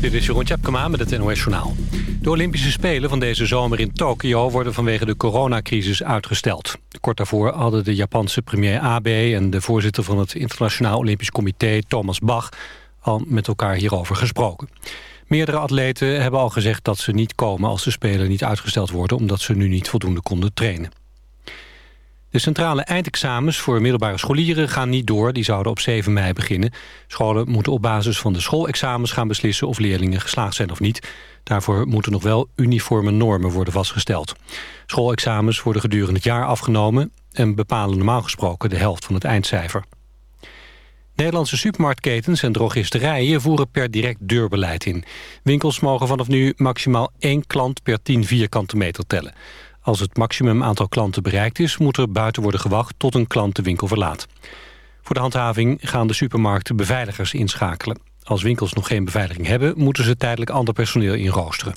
Dit is Jeroen Tjepkema met het NOS Journaal. De Olympische Spelen van deze zomer in Tokio worden vanwege de coronacrisis uitgesteld. Kort daarvoor hadden de Japanse premier Abe en de voorzitter van het Internationaal Olympisch Comité Thomas Bach al met elkaar hierover gesproken. Meerdere atleten hebben al gezegd dat ze niet komen als de Spelen niet uitgesteld worden omdat ze nu niet voldoende konden trainen. De centrale eindexamens voor middelbare scholieren gaan niet door. Die zouden op 7 mei beginnen. Scholen moeten op basis van de schoolexamens gaan beslissen... of leerlingen geslaagd zijn of niet. Daarvoor moeten nog wel uniforme normen worden vastgesteld. Schoolexamens worden gedurende het jaar afgenomen... en bepalen normaal gesproken de helft van het eindcijfer. Nederlandse supermarktketens en drogisterijen voeren per direct deurbeleid in. Winkels mogen vanaf nu maximaal één klant per 10 vierkante meter tellen. Als het maximum aantal klanten bereikt is... moet er buiten worden gewacht tot een klant de winkel verlaat. Voor de handhaving gaan de supermarkten beveiligers inschakelen. Als winkels nog geen beveiliging hebben... moeten ze tijdelijk ander personeel inroosteren.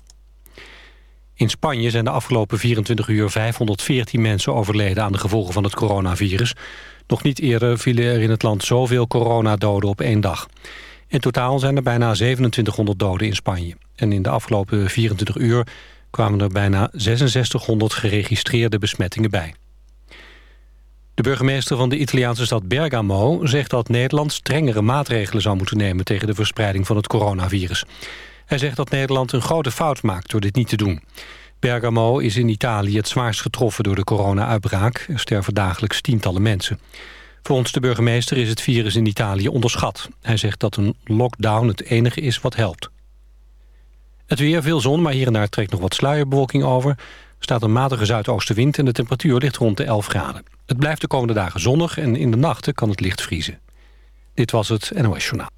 In Spanje zijn de afgelopen 24 uur 514 mensen overleden... aan de gevolgen van het coronavirus. Nog niet eerder vielen er in het land zoveel coronadoden op één dag. In totaal zijn er bijna 2700 doden in Spanje. En in de afgelopen 24 uur kwamen er bijna 6600 geregistreerde besmettingen bij. De burgemeester van de Italiaanse stad Bergamo zegt dat Nederland strengere maatregelen zou moeten nemen tegen de verspreiding van het coronavirus. Hij zegt dat Nederland een grote fout maakt door dit niet te doen. Bergamo is in Italië het zwaarst getroffen door de corona-uitbraak. Er sterven dagelijks tientallen mensen. Volgens de burgemeester is het virus in Italië onderschat. Hij zegt dat een lockdown het enige is wat helpt. Het weer, veel zon, maar hier en daar trekt nog wat sluierbewolking over. Er staat een matige zuidoostenwind en de temperatuur ligt rond de 11 graden. Het blijft de komende dagen zonnig en in de nachten kan het licht vriezen. Dit was het NOS Journaal.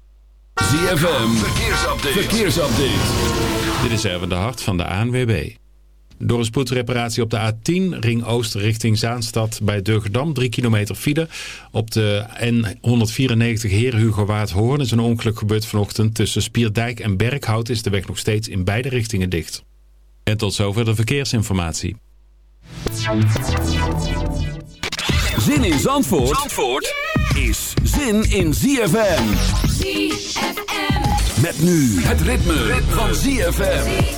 ZFM, verkeersupdate. verkeersupdate. Dit is even de hart van de ANWB. Door een spoedreparatie op de A10, ring oost richting Zaanstad bij Durgedam, 3 kilometer file. Op de N194 Heer Hugo Waard Hoorn is een ongeluk gebeurd vanochtend. Tussen Spierdijk en Berkhout is de weg nog steeds in beide richtingen dicht. En tot zover de verkeersinformatie. Zin in Zandvoort, Zandvoort is zin in ZFM. ZFM. Met nu het ritme, ritme. van ZFM.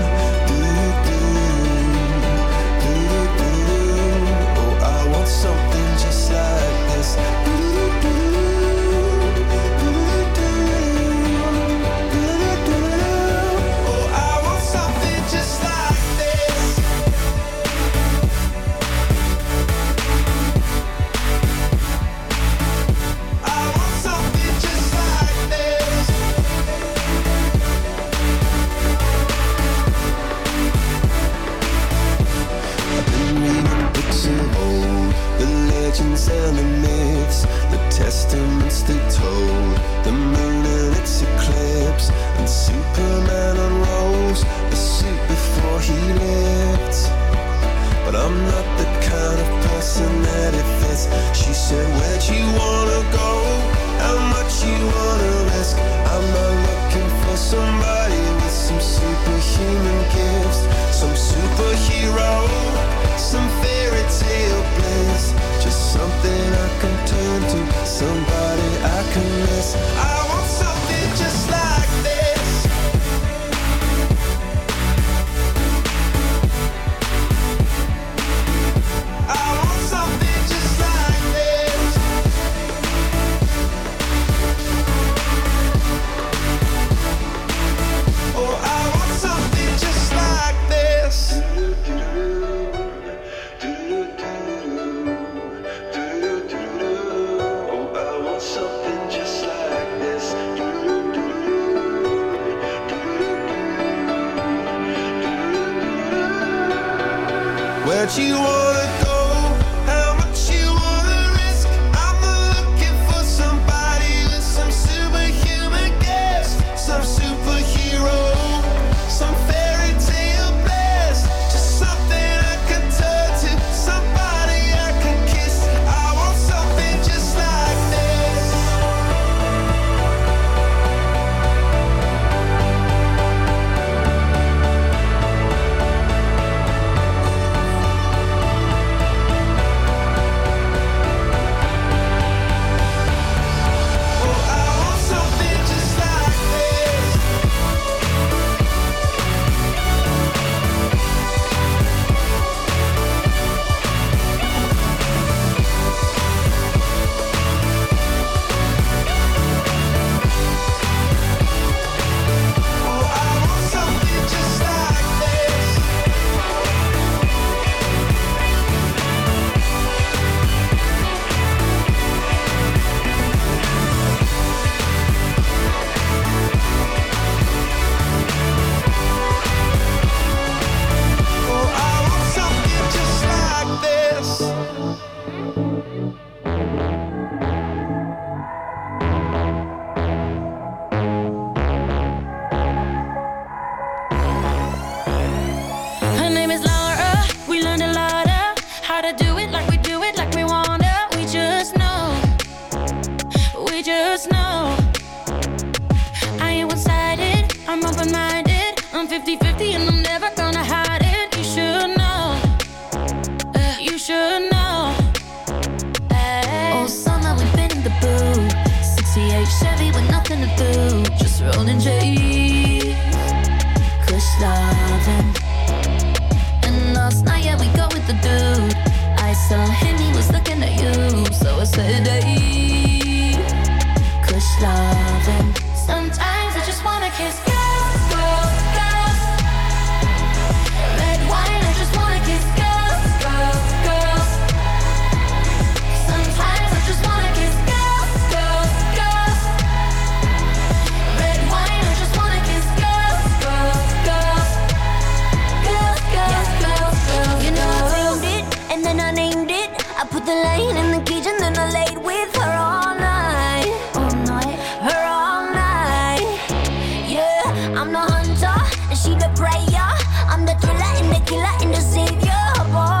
I'm the hunter, and she the prayer. I'm the thriller and the killer and the savior.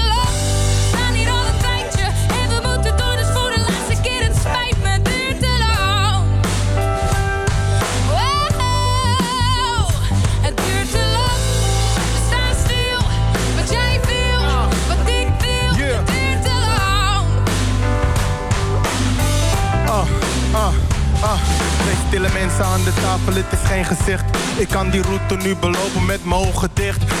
stille mensen aan de tafel, het is geen gezicht. Ik kan die route nu belopen met mijn ogen dicht.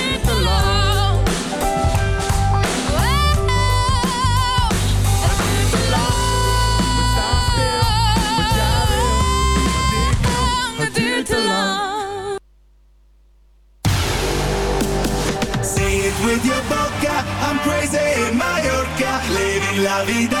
with your boca, I'm crazy in Mallorca, living la vida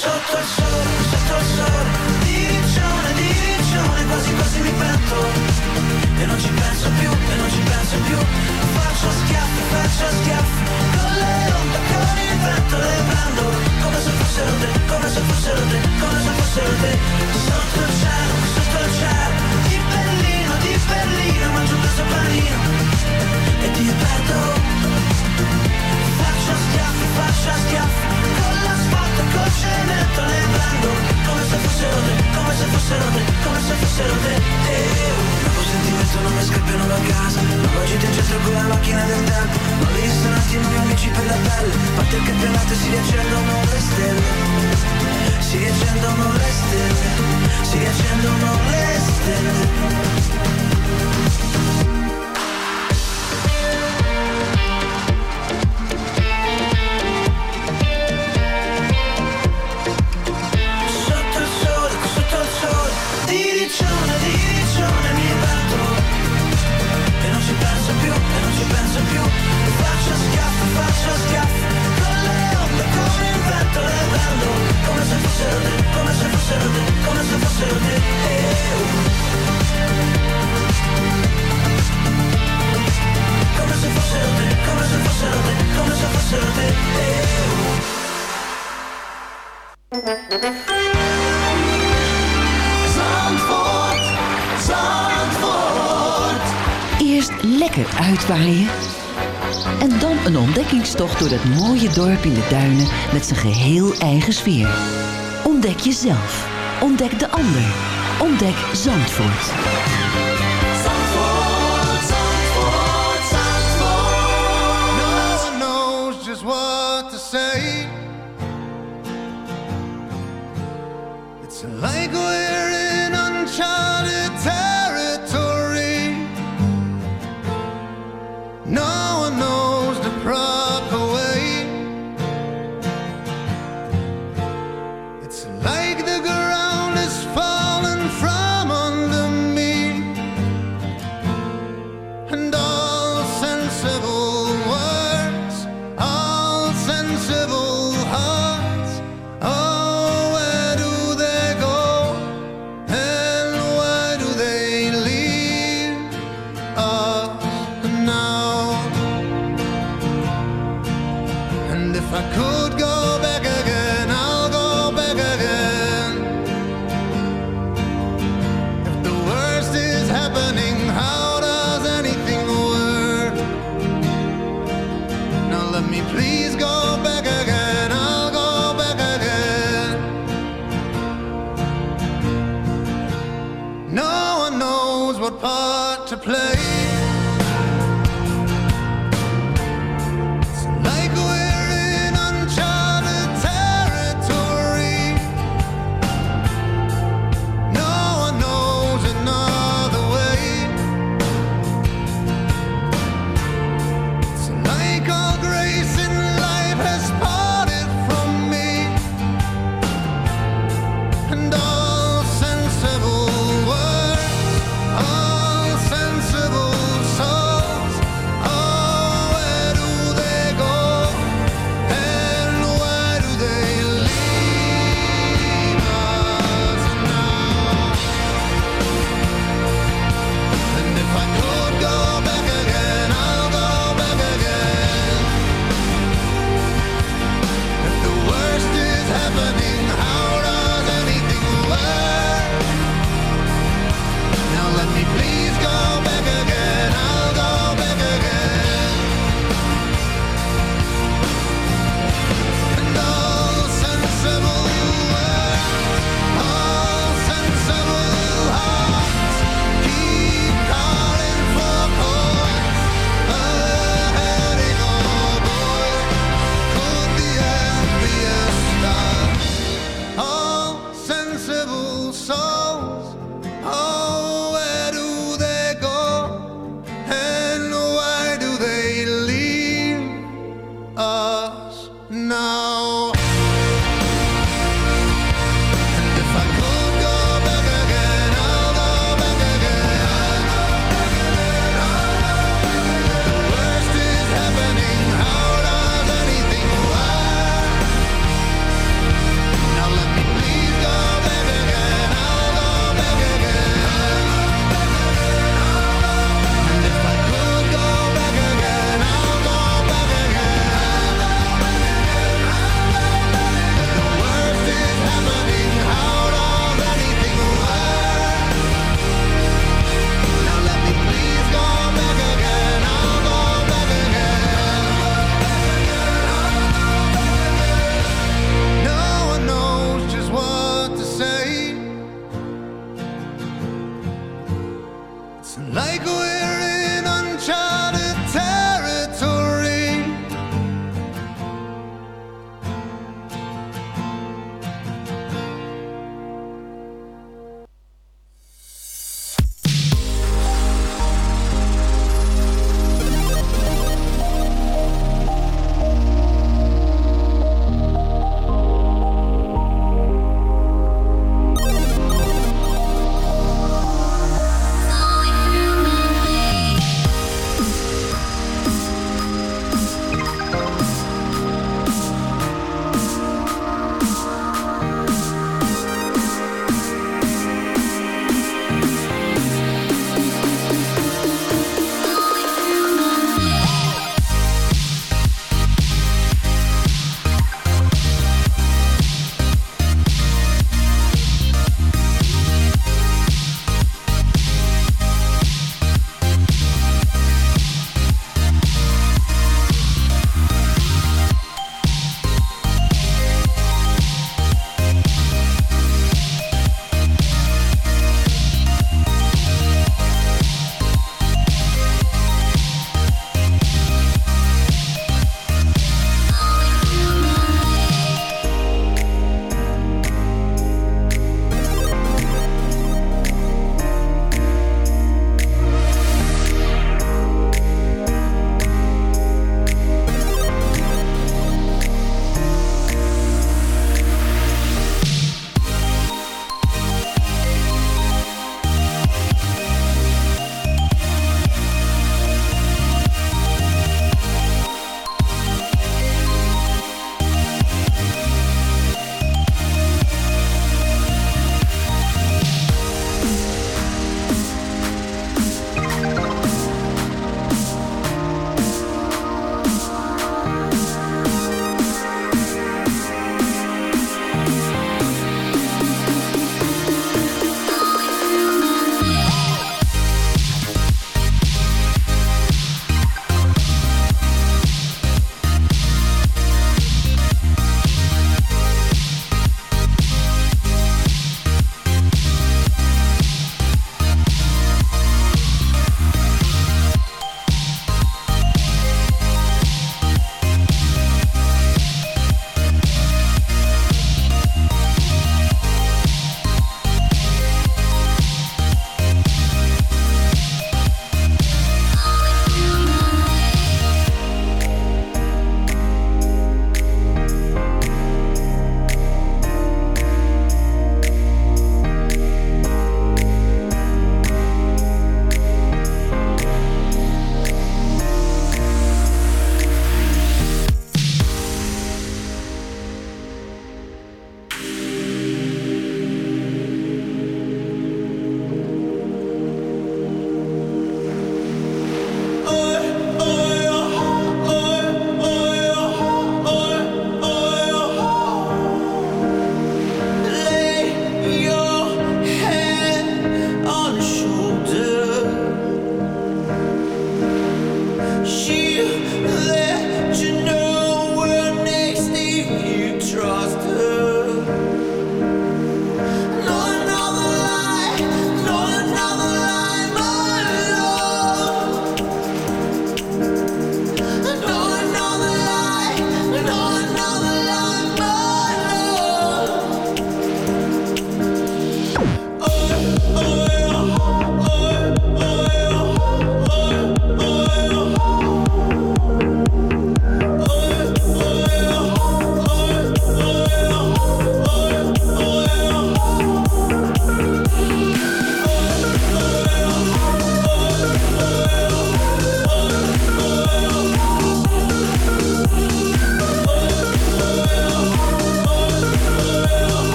Sotto il sole, sotto il sole. Di riccione, di riccione Quasi quasi mi pento E non ci penso più, e non ci penso più. Faccio schiaffi, faccio schiaffi Con le onde, con il vento le prendo. Come se fossero te, come se fossero te Come se fossero te. Sotto il cielo, sotto il cielo. Di Berlino, di Berlino Mangio pezzo panino. E ti perdo Faccio schiaffi, faccio schiaffi Cemento le prendo Come se fossero te, come se fossero te Come se fossero te eh, oh. Dopo sentimento non mi scappiano da casa Non gita in centro con la macchina del tempo li ristoranti e nuovi amici per la pelle Parte il campionato e si riaccendono le stelle Si riaccendono le stelle Si riaccendono le stelle Come se fossero te eh, oh. Come se fossero te, come se fossero te Come se fossero te eh, oh. Zandvoort, Zandvoort. Eerst lekker uitwaaien. En dan een ontdekkingstocht door dat mooie dorp in de duinen met zijn geheel eigen sfeer. Ontdek jezelf. Ontdek de ander. Ontdek Zandvoort. Zandvoort, Zandvoort, Zandvoort. No one knows just what to say. It's like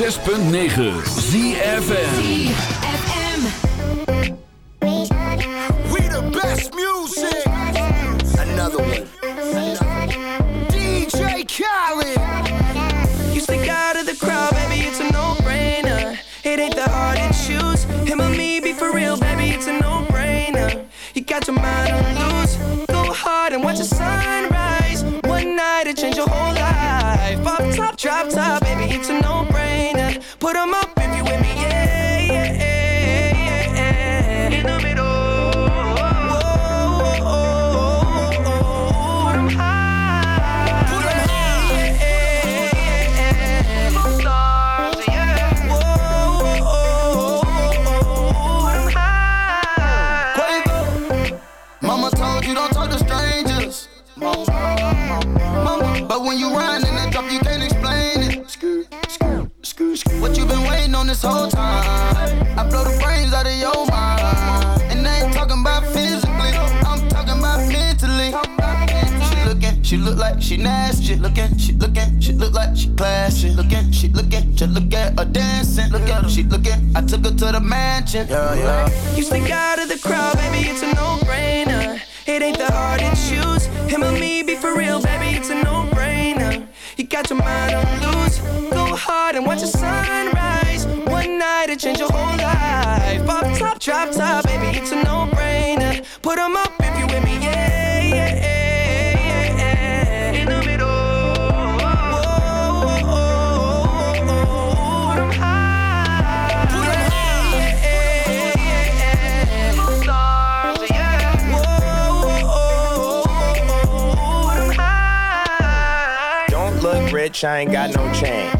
106.9 ZFM. put on my on this whole time? I blow the brains out of your mind. And I ain't talking about physically, I'm talking about mentally. She looking, she look like she nasty. Looking, she looking, she look like she classy. Looking, she looking, just look at her dancing. Look at her, she looking. I took her to the mansion. Yeah, yeah. You stick out of the crowd, baby, it's a no-brainer. It ain't that hard to choose. Him or me, be for real, baby, it's a no-brainer. You got your mind on loose. Go hard and watch the sunrise one night to change your whole life. Pop top, drop top, baby, it's a no brainer. Put them up if you with me, yeah, yeah, yeah, yeah. In the middle. Rich, I ain't got no change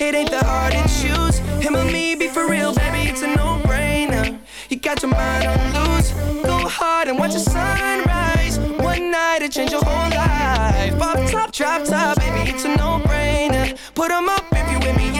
It ain't that hard to choose. Him or me, be for real, baby, it's a no-brainer. You got your mind on loose. Go hard and watch the sunrise. One night it change your whole life. Pop top, drop top, baby, it's a no-brainer. Put 'em up if you with me,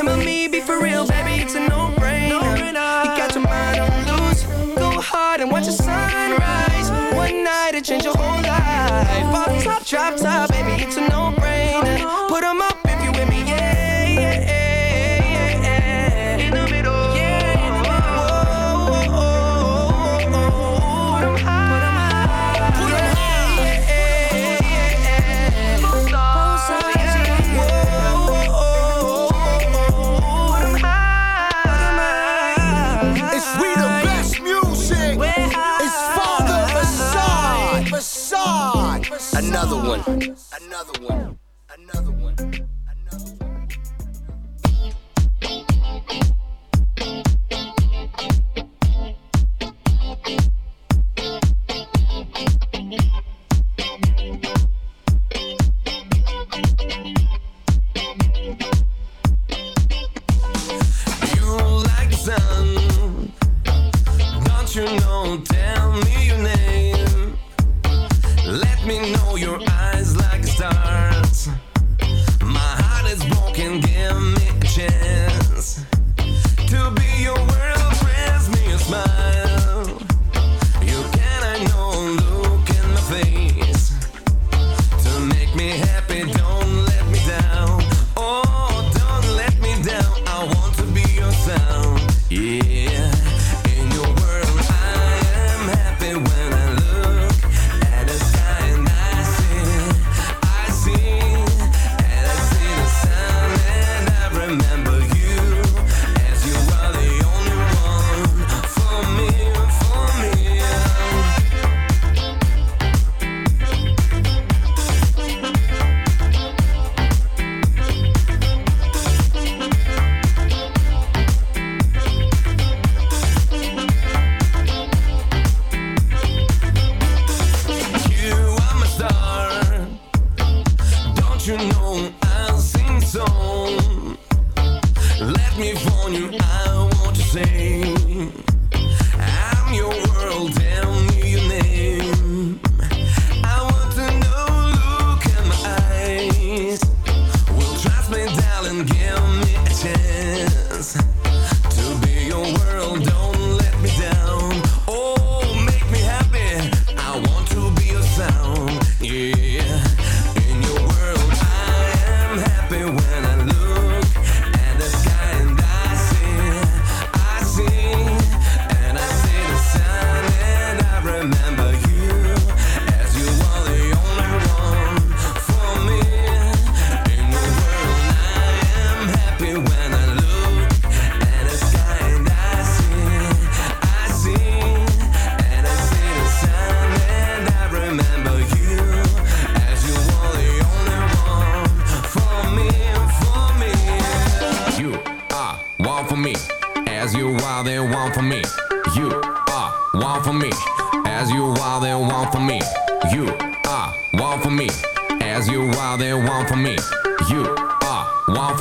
Him or me, be for real, baby, it's a no-brainer. You got your mind on loose. Go hard and watch the sunrise. One night it change your whole life. Pop top, drop top, baby, it's a no-brainer. Put 'em up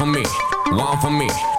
for me, one for me.